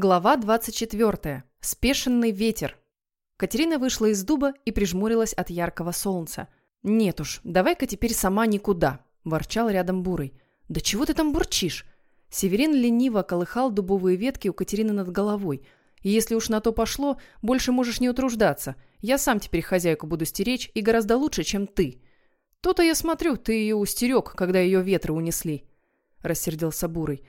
Глава 24. Спешенный ветер. Катерина вышла из дуба и прижмурилась от яркого солнца. «Нет уж, давай-ка теперь сама никуда», – ворчал рядом Бурый. «Да чего ты там бурчишь?» Северин лениво колыхал дубовые ветки у Катерины над головой. Если уж на то пошло, больше можешь не утруждаться. Я сам теперь хозяйку буду стеречь и гораздо лучше, чем ты. То-то я смотрю, ты ее устерег, когда ее ветры унесли. Рассердился Бурый.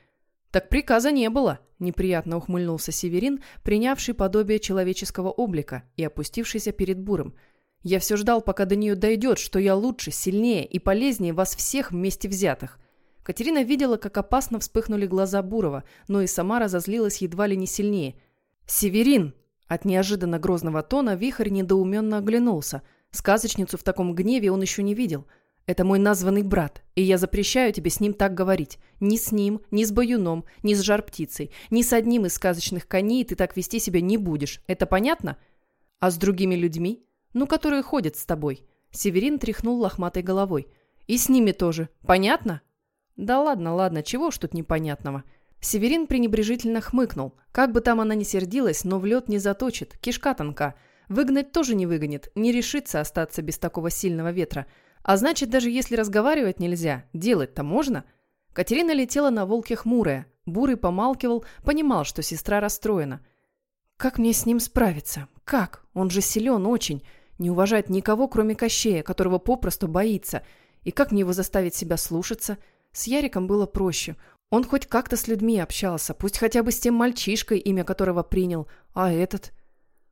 «Так приказа не было», – неприятно ухмыльнулся Северин, принявший подобие человеческого облика и опустившийся перед Буром. «Я все ждал, пока до нее дойдет, что я лучше, сильнее и полезнее вас всех вместе взятых». Катерина видела, как опасно вспыхнули глаза Бурова, но и сама разозлилась едва ли не сильнее. «Северин!» От неожиданно грозного тона вихрь недоуменно оглянулся. Сказочницу в таком гневе он еще не видел – это мой названный брат, и я запрещаю тебе с ним так говорить. Ни с ним, ни с баюном, ни с жар-птицей, ни с одним из сказочных коней ты так вести себя не будешь. Это понятно? А с другими людьми? Ну, которые ходят с тобой. Северин тряхнул лохматой головой. И с ними тоже. Понятно? Да ладно, ладно, чего уж тут непонятного. Северин пренебрежительно хмыкнул. Как бы там она ни сердилась, но в лед не заточит, кишка тонка. Выгнать тоже не выгонит, не решится остаться без такого сильного ветра. А значит, даже если разговаривать нельзя, делать-то можно? Катерина летела на волке хмурая. Бурый помалкивал, понимал, что сестра расстроена. «Как мне с ним справиться? Как? Он же силен очень. Не уважает никого, кроме Кощея, которого попросту боится. И как мне его заставить себя слушаться? С Яриком было проще. Он хоть как-то с людьми общался, пусть хотя бы с тем мальчишкой, имя которого принял. А этот...»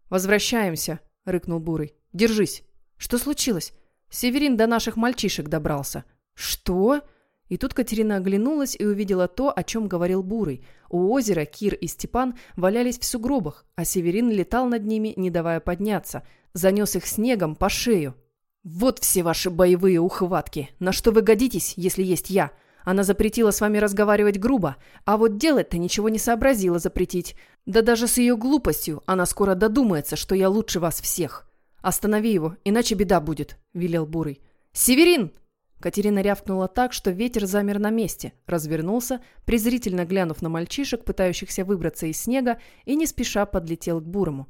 «Возвращаемся», — рыкнул Бурый. «Держись». «Что случилось?» Северин до наших мальчишек добрался». «Что?» И тут Катерина оглянулась и увидела то, о чем говорил Бурый. У озера Кир и Степан валялись в сугробах, а Северин летал над ними, не давая подняться. Занес их снегом по шею. «Вот все ваши боевые ухватки! На что вы годитесь, если есть я? Она запретила с вами разговаривать грубо, а вот делать-то ничего не сообразила запретить. Да даже с ее глупостью она скоро додумается, что я лучше вас всех. «Останови его, иначе беда будет», — велел Бурый. «Северин!» Катерина рявкнула так, что ветер замер на месте, развернулся, презрительно глянув на мальчишек, пытающихся выбраться из снега, и не спеша подлетел к Бурому.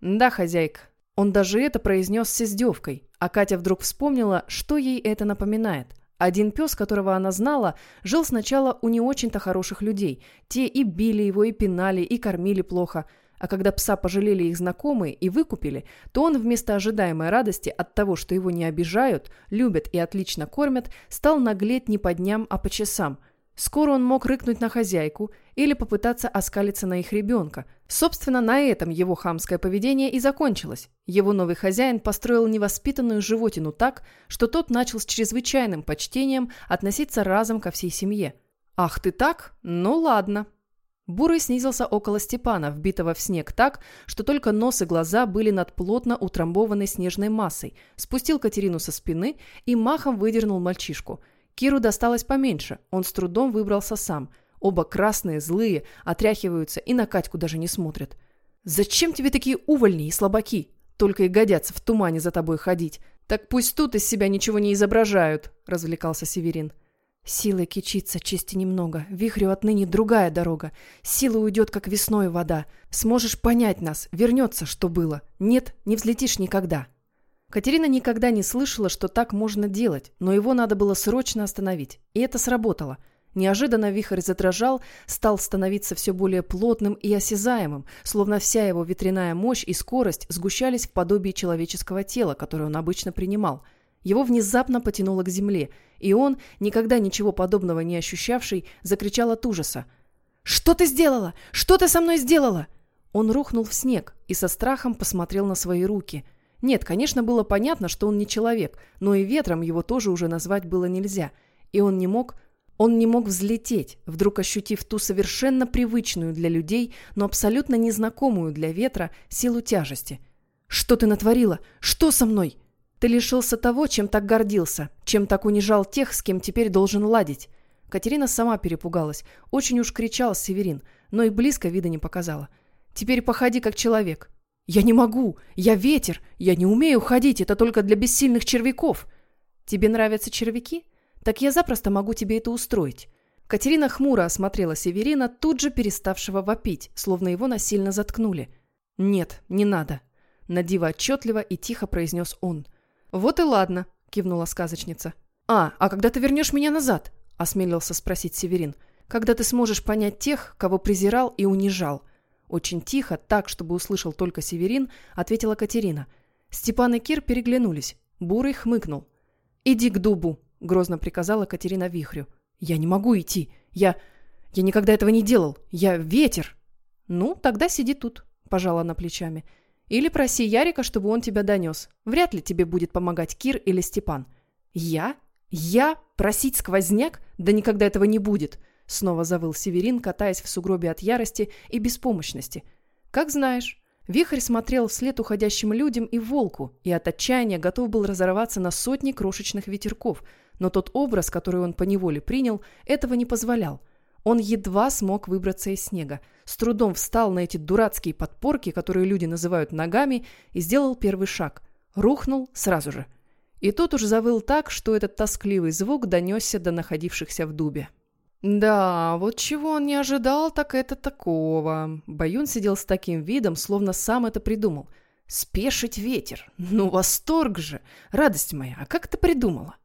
«Да, хозяйка». Он даже это произнес с издевкой, а Катя вдруг вспомнила, что ей это напоминает. Один пес, которого она знала, жил сначала у не очень-то хороших людей. Те и били его, и пинали, и кормили плохо – а когда пса пожалели их знакомые и выкупили, то он вместо ожидаемой радости от того, что его не обижают, любят и отлично кормят, стал наглеть не по дням, а по часам. Скоро он мог рыкнуть на хозяйку или попытаться оскалиться на их ребенка. Собственно, на этом его хамское поведение и закончилось. Его новый хозяин построил невоспитанную животину так, что тот начал с чрезвычайным почтением относиться разом ко всей семье. «Ах ты так? Ну ладно», Бурый снизился около Степана, вбитого в снег так, что только нос и глаза были над плотно утрамбованной снежной массой, спустил Катерину со спины и махом выдернул мальчишку. Киру досталось поменьше, он с трудом выбрался сам. Оба красные, злые, отряхиваются и на Катьку даже не смотрят. «Зачем тебе такие увольни и слабаки? Только и годятся в тумане за тобой ходить. Так пусть тут из себя ничего не изображают», – развлекался Северин. Силой кичиться чести немного. Вихрю отныне другая дорога. Сила уйдет, как весной вода. Сможешь понять нас. Вернется, что было. Нет, не взлетишь никогда. Катерина никогда не слышала, что так можно делать, но его надо было срочно остановить. И это сработало. Неожиданно вихрь задрожал, стал становиться все более плотным и осязаемым, словно вся его ветряная мощь и скорость сгущались в подобии человеческого тела, которое он обычно принимал – его внезапно потянуло к земле, и он, никогда ничего подобного не ощущавший, закричал от ужаса. «Что ты сделала? Что ты со мной сделала?» Он рухнул в снег и со страхом посмотрел на свои руки. Нет, конечно, было понятно, что он не человек, но и ветром его тоже уже назвать было нельзя. И он не мог... Он не мог взлететь, вдруг ощутив ту совершенно привычную для людей, но абсолютно незнакомую для ветра силу тяжести. «Что ты натворила? Что со мной?» Ты лишился того, чем так гордился, чем так унижал тех, с кем теперь должен ладить. Катерина сама перепугалась. Очень уж кричал Северин, но и близко вида не показала. Теперь походи как человек. Я не могу. Я ветер. Я не умею ходить. Это только для бессильных червяков. Тебе нравятся червяки? Так я запросто могу тебе это устроить. Катерина хмуро осмотрела Северина, тут же переставшего вопить, словно его насильно заткнули. «Нет, не надо», — надиво отчетливо и тихо произнес он. «Вот и ладно», — кивнула сказочница. «А, а когда ты вернешь меня назад?» — осмелился спросить Северин. «Когда ты сможешь понять тех, кого презирал и унижал». Очень тихо, так, чтобы услышал только Северин, ответила Катерина. Степан и Кир переглянулись. Бурый хмыкнул. «Иди к дубу», — грозно приказала Катерина Вихрю. «Я не могу идти. Я... Я никогда этого не делал. Я ветер». «Ну, тогда сиди тут», — пожала она плечами. «Или проси Ярика, чтобы он тебя донес. Вряд ли тебе будет помогать Кир или Степан». «Я? Я? Просить сквозняк? Да никогда этого не будет!» Снова завыл Северин, катаясь в сугробе от ярости и беспомощности. «Как знаешь». Вихрь смотрел вслед уходящим людям и волку, и от отчаяния готов был разорваться на сотни крошечных ветерков — но тот образ, который он поневоле принял, этого не позволял. Он едва смог выбраться из снега, с трудом встал на эти дурацкие подпорки, которые люди называют ногами, и сделал первый шаг. Рухнул сразу же. И тот уж завыл так, что этот тоскливый звук донесся до находившихся в дубе. Да, вот чего он не ожидал, так это такого. Баюн сидел с таким видом, словно сам это придумал. Спешить ветер. Ну, восторг же! Радость моя, а как ты придумала?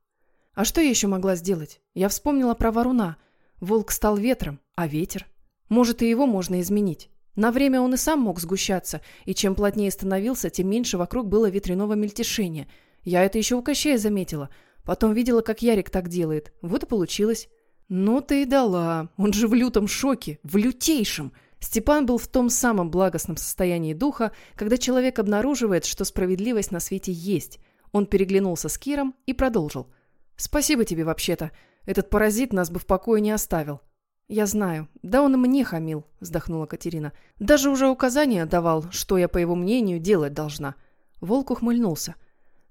А что я еще могла сделать? Я вспомнила про Варуна. Волк стал ветром, а ветер? Может, и его можно изменить. На время он и сам мог сгущаться, и чем плотнее становился, тем меньше вокруг было ветряного мельтешения. Я это еще у Кощея заметила. Потом видела, как Ярик так делает. Вот и получилось. Ну ты и дала. Он же в лютом шоке. В лютейшем. Степан был в том самом благостном состоянии духа, когда человек обнаруживает, что справедливость на свете есть. Он переглянулся с Киром и продолжил – «Спасибо тебе вообще-то. Этот паразит нас бы в покое не оставил». «Я знаю. Да он и мне хамил», — вздохнула Катерина. «Даже уже указания давал, что я, по его мнению, делать должна». Волк ухмыльнулся.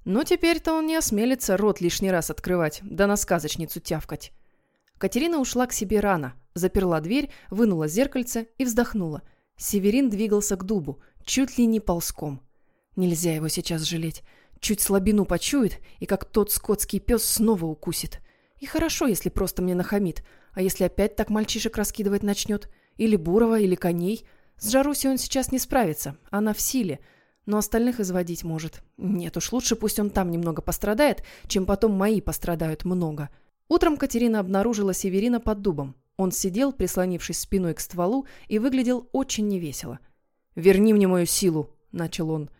«Но теперь-то он не осмелится рот лишний раз открывать, да на сказочницу тявкать». Катерина ушла к себе рано, заперла дверь, вынула зеркальце и вздохнула. Северин двигался к дубу, чуть ли не ползком. Нельзя его сейчас жалеть. Чуть слабину почует, и как тот скотский пес снова укусит. И хорошо, если просто мне нахамит. А если опять так мальчишек раскидывать начнет? Или Бурова, или коней? С Жаруси он сейчас не справится. Она в силе. Но остальных изводить может. Нет уж, лучше пусть он там немного пострадает, чем потом мои пострадают много. Утром Катерина обнаружила Северина под дубом. Он сидел, прислонившись спиной к стволу, и выглядел очень невесело. «Верни мне мою силу», — начал он.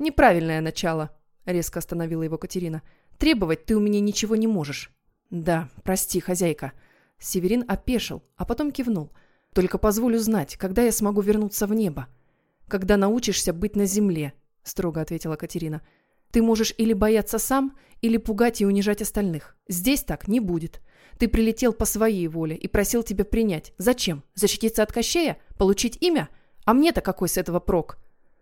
«Неправильное начало», — резко остановила его Катерина. «Требовать ты у меня ничего не можешь». «Да, прости, хозяйка». Северин опешил, а потом кивнул. «Только позволю знать, когда я смогу вернуться в небо». «Когда научишься быть на земле», — строго ответила Катерина. «Ты можешь или бояться сам, или пугать и унижать остальных. Здесь так не будет. Ты прилетел по своей воле и просил тебя принять. Зачем? Защититься от Кощея? Получить имя? А мне-то какой с этого прок?»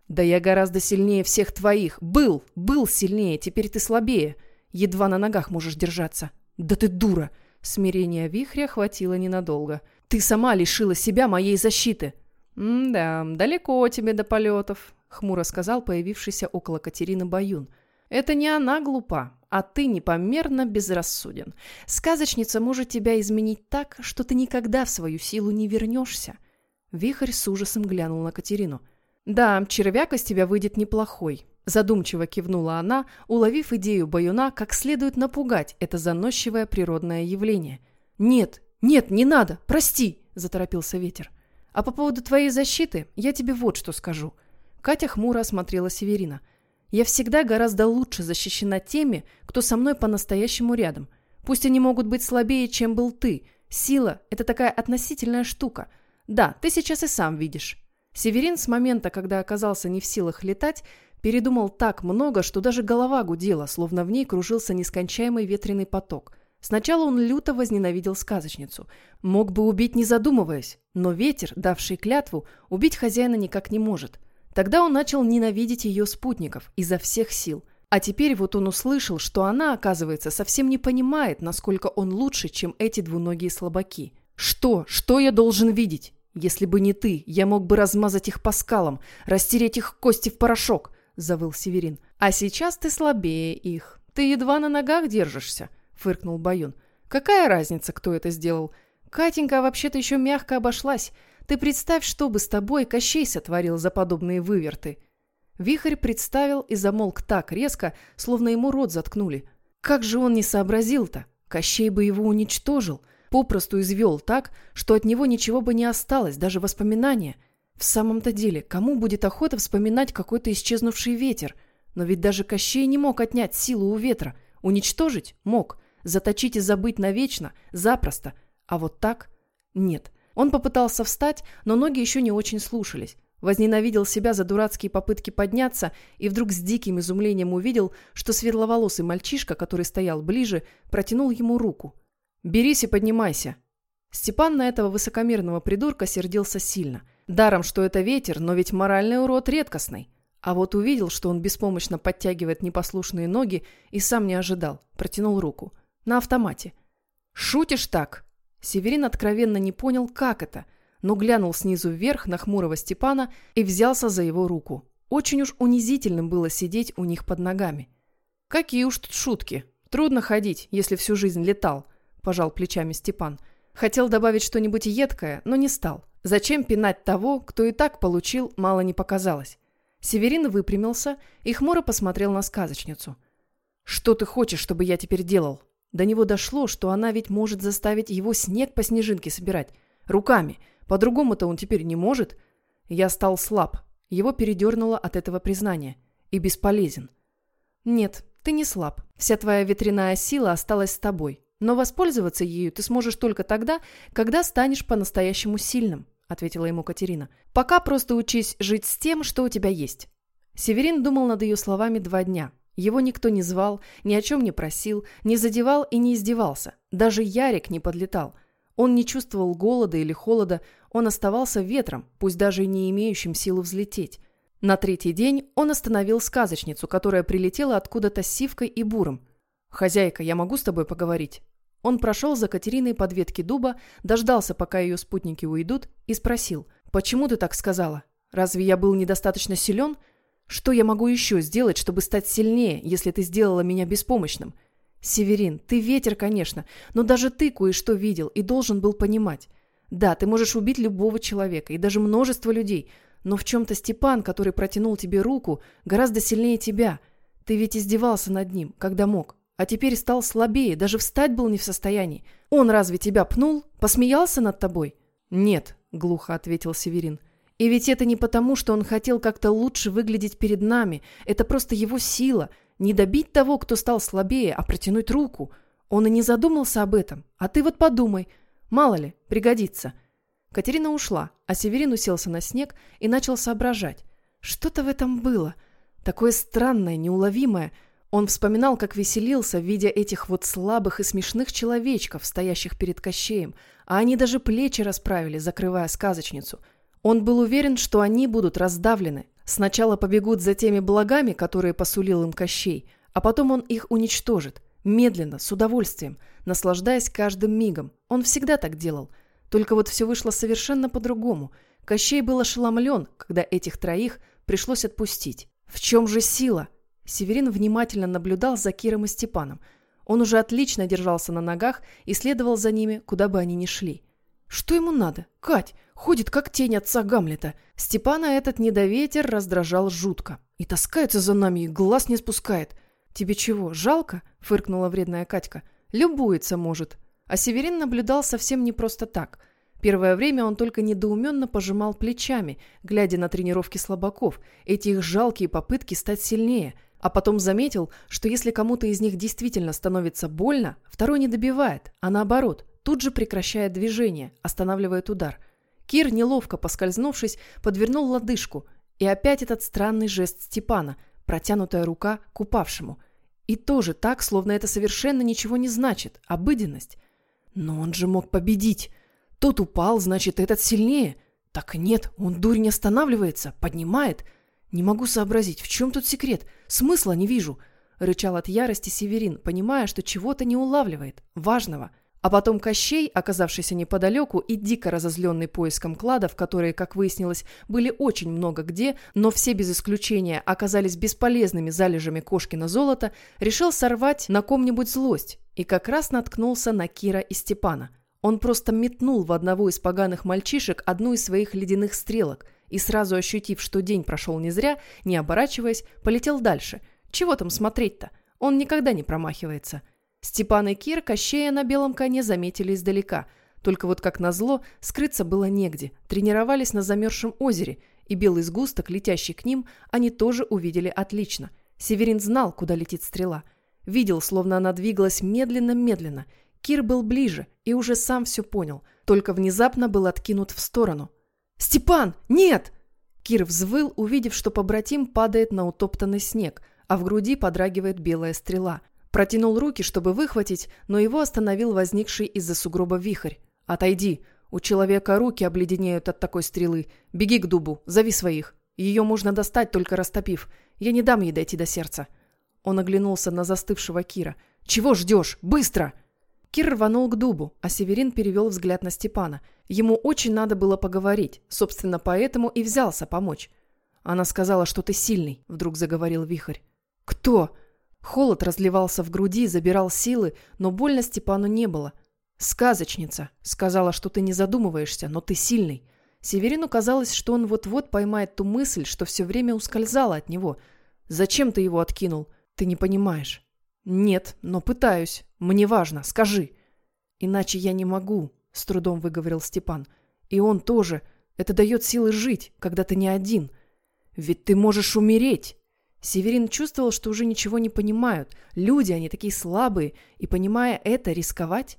«Да я гораздо сильнее всех твоих. Был, был сильнее, теперь ты слабее. Едва на ногах можешь держаться. Да ты дура!» Смирения вихря хватило ненадолго. «Ты сама лишила себя моей защиты!» «Да, далеко тебе до полетов», — хмуро сказал появившийся около Катерины Баюн. «Это не она глупа, а ты непомерно безрассуден. Сказочница может тебя изменить так, что ты никогда в свою силу не вернешься». Вихрь с ужасом глянул на Катерину. «Да, червяк из тебя выйдет неплохой», – задумчиво кивнула она, уловив идею Баюна, как следует напугать это заносчивое природное явление. «Нет, нет, не надо, прости!» – заторопился ветер. «А по поводу твоей защиты я тебе вот что скажу». Катя хмуро осмотрела Северина. «Я всегда гораздо лучше защищена теми, кто со мной по-настоящему рядом. Пусть они могут быть слабее, чем был ты. Сила – это такая относительная штука. Да, ты сейчас и сам видишь. Северин с момента, когда оказался не в силах летать, передумал так много, что даже голова гудела, словно в ней кружился нескончаемый ветреный поток. Сначала он люто возненавидел сказочницу. Мог бы убить, не задумываясь, но ветер, давший клятву, убить хозяина никак не может. Тогда он начал ненавидеть ее спутников изо всех сил. А теперь вот он услышал, что она, оказывается, совсем не понимает, насколько он лучше, чем эти двуногие слабаки. «Что? Что я должен видеть?» «Если бы не ты, я мог бы размазать их по скалам, растереть их кости в порошок», — завыл Северин. «А сейчас ты слабее их. Ты едва на ногах держишься», — фыркнул Баюн. «Какая разница, кто это сделал? Катенька вообще-то еще мягко обошлась. Ты представь, что бы с тобой Кощей сотворил за подобные выверты. Вихрь представил и замолк так резко, словно ему рот заткнули. Как же он не сообразил-то? Кощей бы его уничтожил, попросту извел так, что от него ничего бы не осталось, даже воспоминания. В самом-то деле, кому будет охота вспоминать какой-то исчезнувший ветер? Но ведь даже Кощей не мог отнять силу у ветра. Уничтожить? Мог. Заточить и забыть навечно? Запросто. А вот так? Нет. Он попытался встать, но ноги еще не очень слушались. Возненавидел себя за дурацкие попытки подняться и вдруг с диким изумлением увидел, что светловолосый мальчишка, который стоял ближе, протянул ему руку. «Берись и поднимайся». Степан на этого высокомерного придурка сердился сильно. Даром, что это ветер, но ведь моральный урод редкостный. А вот увидел, что он беспомощно подтягивает непослушные ноги и сам не ожидал. Протянул руку. На автомате. «Шутишь так?» Северин откровенно не понял, как это – но глянул снизу вверх на хмурого Степана и взялся за его руку. Очень уж унизительным было сидеть у них под ногами. «Какие уж тут шутки! Трудно ходить, если всю жизнь летал», – пожал плечами Степан. Хотел добавить что-нибудь едкое, но не стал. Зачем пинать того, кто и так получил, мало не показалось. Северин выпрямился и хмуро посмотрел на сказочницу. «Что ты хочешь, чтобы я теперь делал?» До него дошло, что она ведь может заставить его снег по снежинке собирать. Руками – по-другому-то он теперь не может. Я стал слаб. Его передернуло от этого признания. И бесполезен. Нет, ты не слаб. Вся твоя ветряная сила осталась с тобой. Но воспользоваться ею ты сможешь только тогда, когда станешь по-настоящему сильным, ответила ему Катерина. Пока просто учись жить с тем, что у тебя есть. Северин думал над ее словами два дня. Его никто не звал, ни о чем не просил, не задевал и не издевался. Даже Ярик не подлетал. Он не чувствовал голода или холода, он оставался ветром, пусть даже и не имеющим силы взлететь. На третий день он остановил сказочницу, которая прилетела откуда-то с сивкой и буром. «Хозяйка, я могу с тобой поговорить?» Он прошел за Катериной под ветки дуба, дождался, пока ее спутники уйдут, и спросил, «Почему ты так сказала? Разве я был недостаточно силен? Что я могу еще сделать, чтобы стать сильнее, если ты сделала меня беспомощным? «Северин, ты ветер, конечно, но даже ты кое-что видел и должен был понимать. Да, ты можешь убить любого человека и даже множество людей, но в чем-то Степан, который протянул тебе руку, гораздо сильнее тебя. Ты ведь издевался над ним, когда мог, а теперь стал слабее, даже встать был не в состоянии. Он разве тебя пнул? Посмеялся над тобой?» «Нет», — глухо ответил Северин. «И ведь это не потому, что он хотел как-то лучше выглядеть перед нами. Это просто его сила — не добить того, кто стал слабее, а протянуть руку. Он и не задумался об этом. А ты вот подумай. Мало ли, пригодится. Катерина ушла, а Северин уселся на снег и начал соображать. Что-то в этом было. Такое странное, неуловимое. Он вспоминал, как веселился, видя этих вот слабых и смешных человечков, стоящих перед Кощеем, а они даже плечи расправили, закрывая сказочницу. Он был уверен, что они будут раздавлены, Сначала побегут за теми благами, которые посулил им Кощей, а потом он их уничтожит. Медленно, с удовольствием, наслаждаясь каждым мигом. Он всегда так делал. Только вот все вышло совершенно по-другому. Кощей был ошеломлен, когда этих троих пришлось отпустить. В чем же сила? Северин внимательно наблюдал за Киром и Степаном. Он уже отлично держался на ногах и следовал за ними, куда бы они ни шли. Что ему надо? Кать, ходит как тень отца Гамлета. Степана этот недоветер раздражал жутко. И таскается за нами, и глаз не спускает. Тебе чего, жалко? Фыркнула вредная Катька. Любуется, может. А Северин наблюдал совсем не просто так. Первое время он только недоуменно пожимал плечами, глядя на тренировки слабаков, эти их жалкие попытки стать сильнее – а потом заметил, что если кому-то из них действительно становится больно, второй не добивает, а наоборот, тут же прекращает движение, останавливает удар. Кир, неловко поскользнувшись, подвернул лодыжку, и опять этот странный жест Степана, протянутая рука к упавшему. И тоже так, словно это совершенно ничего не значит, обыденность. Но он же мог победить. Тот упал, значит, этот сильнее. Так нет, он дурь не останавливается, поднимает. Не могу сообразить, в чем тут секрет? Смысла не вижу. Рычал от ярости Северин, понимая, что чего-то не улавливает, важного – а потом Кощей, оказавшийся неподалеку и дико разозленный поиском кладов, которые, как выяснилось, были очень много где, но все без исключения оказались бесполезными залежами кошкина золота, решил сорвать на ком-нибудь злость и как раз наткнулся на Кира и Степана. Он просто метнул в одного из поганых мальчишек одну из своих ледяных стрелок и, сразу ощутив, что день прошел не зря, не оборачиваясь, полетел дальше. Чего там смотреть-то? Он никогда не промахивается. Степан и Кир Кощея на белом коне заметили издалека. Только вот как назло, скрыться было негде. Тренировались на замерзшем озере, и белый сгусток, летящий к ним, они тоже увидели отлично. Северин знал, куда летит стрела. Видел, словно она двигалась медленно-медленно. Кир был ближе и уже сам все понял, только внезапно был откинут в сторону. «Степан, нет!» Кир взвыл, увидев, что побратим падает на утоптанный снег, а в груди подрагивает белая стрела. Протянул руки, чтобы выхватить, но его остановил возникший из-за сугроба вихрь. «Отойди! У человека руки обледенеют от такой стрелы. Беги к дубу, зови своих. Ее можно достать, только растопив. Я не дам ей дойти до сердца». Он оглянулся на застывшего Кира. «Чего ждешь? Быстро!» Кир рванул к дубу, а Северин перевел взгляд на Степана. Ему очень надо было поговорить, собственно, поэтому и взялся помочь. «Она сказала, что ты сильный», — вдруг заговорил Вихрь. «Кто?» Холод разливался в груди, забирал силы, но больно Степану не было. «Сказочница. Сказала, что ты не задумываешься, но ты сильный». Северину казалось, что он вот-вот поймает ту мысль, что все время ускользала от него. «Зачем ты его откинул? Ты не понимаешь». «Нет, но пытаюсь. Мне важно. Скажи». «Иначе я не могу», — с трудом выговорил Степан. «И он тоже. Это дает силы жить, когда ты не один. Ведь ты можешь умереть». Северин чувствовал, что уже ничего не понимают. Люди, они такие слабые. И, понимая это, рисковать?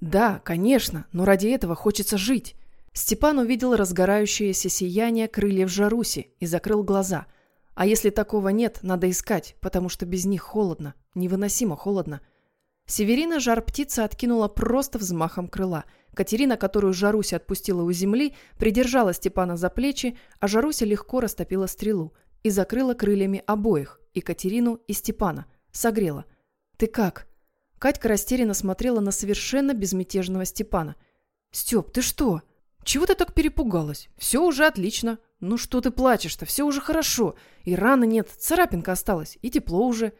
Да, конечно, но ради этого хочется жить. Степан увидел разгорающееся сияние крыльев Жаруси и закрыл глаза. А если такого нет, надо искать, потому что без них холодно, невыносимо холодно. Северина жар птица откинула просто взмахом крыла. Катерина, которую Жаруся отпустила у земли, придержала Степана за плечи, а Жаруся легко растопила стрелу и закрыла крыльями обоих, и Катерину, и Степана. Согрела. «Ты как?» Катька растерянно смотрела на совершенно безмятежного Степана. «Степ, ты что? Чего ты так перепугалась? Все уже отлично. Ну что ты плачешь-то? Все уже хорошо. И раны нет, царапинка осталась, и тепло уже».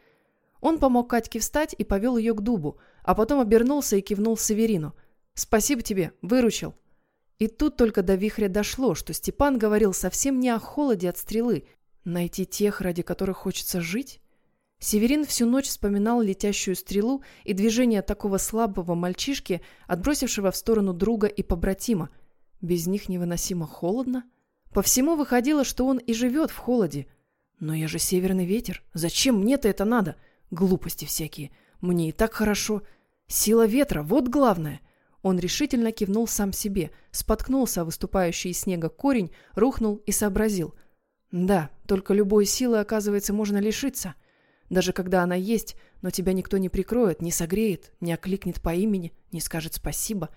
Он помог Катьке встать и повел ее к дубу, а потом обернулся и кивнул Северину. «Спасибо тебе, выручил». И тут только до вихря дошло, что Степан говорил совсем не о холоде от стрелы. Найти тех, ради которых хочется жить? Северин всю ночь вспоминал летящую стрелу и движение такого слабого мальчишки, отбросившего в сторону друга и побратима. Без них невыносимо холодно. По всему выходило, что он и живет в холоде. Но я же северный ветер. Зачем мне-то это надо? Глупости всякие. Мне и так хорошо. Сила ветра, вот главное. Он решительно кивнул сам себе, споткнулся о выступающий из снега корень, рухнул и сообразил. Да, только любой силы, оказывается, можно лишиться. Даже когда она есть, но тебя никто не прикроет, не согреет, не окликнет по имени, не скажет спасибо.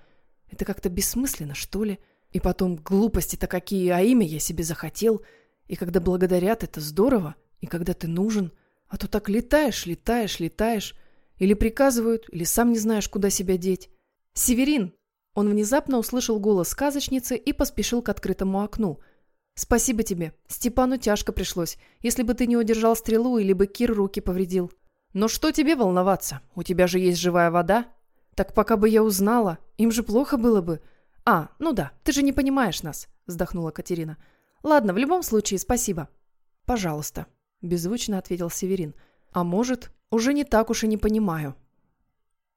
Это как-то бессмысленно, что ли? И потом, глупости-то какие, а имя я себе захотел. И когда благодарят, это здорово. И когда ты нужен. А то так летаешь, летаешь, летаешь. Или приказывают, или сам не знаешь, куда себя деть. «Северин!» Он внезапно услышал голос сказочницы и поспешил к открытому окну. «Спасибо тебе. Степану тяжко пришлось. Если бы ты не удержал стрелу, или бы Кир руки повредил. Но что тебе волноваться? У тебя же есть живая вода. Так пока бы я узнала, им же плохо было бы. А, ну да, ты же не понимаешь нас», — вздохнула Катерина. «Ладно, в любом случае, спасибо». «Пожалуйста», — беззвучно ответил Северин. «А может, уже не так уж и не понимаю».